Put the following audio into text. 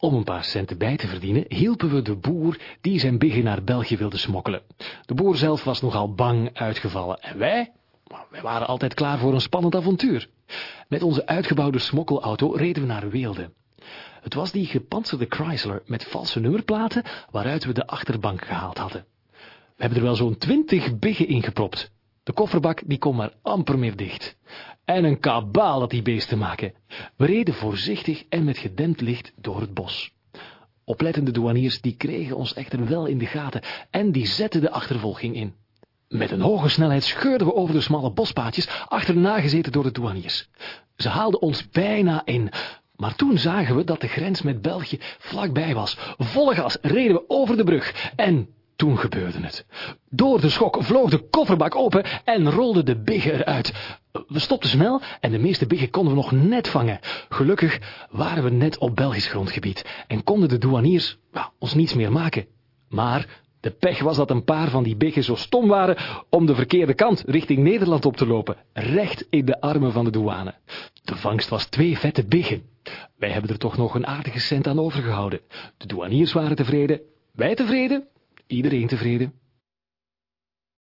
Om een paar centen bij te verdienen, hielpen we de boer die zijn biggen naar België wilde smokkelen. De boer zelf was nogal bang uitgevallen en wij, wij waren altijd klaar voor een spannend avontuur. Met onze uitgebouwde smokkelauto reden we naar Weelde. Het was die gepantserde Chrysler met valse nummerplaten waaruit we de achterbank gehaald hadden. We hebben er wel zo'n twintig biggen ingepropt. De kofferbak die kon maar amper meer dicht. En een kabaal dat die beesten maken. We reden voorzichtig en met gedempt licht door het bos. Oplettende douaniers die kregen ons echter wel in de gaten en die zetten de achtervolging in. Met een hoge snelheid scheurden we over de smalle bospaadjes, achterna gezeten door de douaniers. Ze haalden ons bijna in, maar toen zagen we dat de grens met België vlakbij was. Volle gas reden we over de brug en toen gebeurde het. Door de schok vloog de kofferbak open en rolde de biggen eruit. We stopten snel en de meeste biggen konden we nog net vangen. Gelukkig waren we net op Belgisch grondgebied en konden de douaniers nou, ons niets meer maken. Maar de pech was dat een paar van die biggen zo stom waren om de verkeerde kant richting Nederland op te lopen, recht in de armen van de douane. De vangst was twee vette biggen. Wij hebben er toch nog een aardige cent aan overgehouden. De douaniers waren tevreden, wij tevreden, iedereen tevreden.